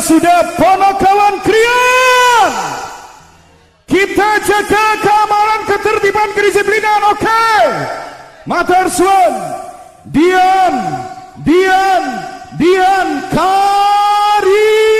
sudah ponokawan krian. Kita jaga keamanan, ketertiban, kedisiplinan, oke. Okay. Matersuan, Dian, Dian, Dian Karim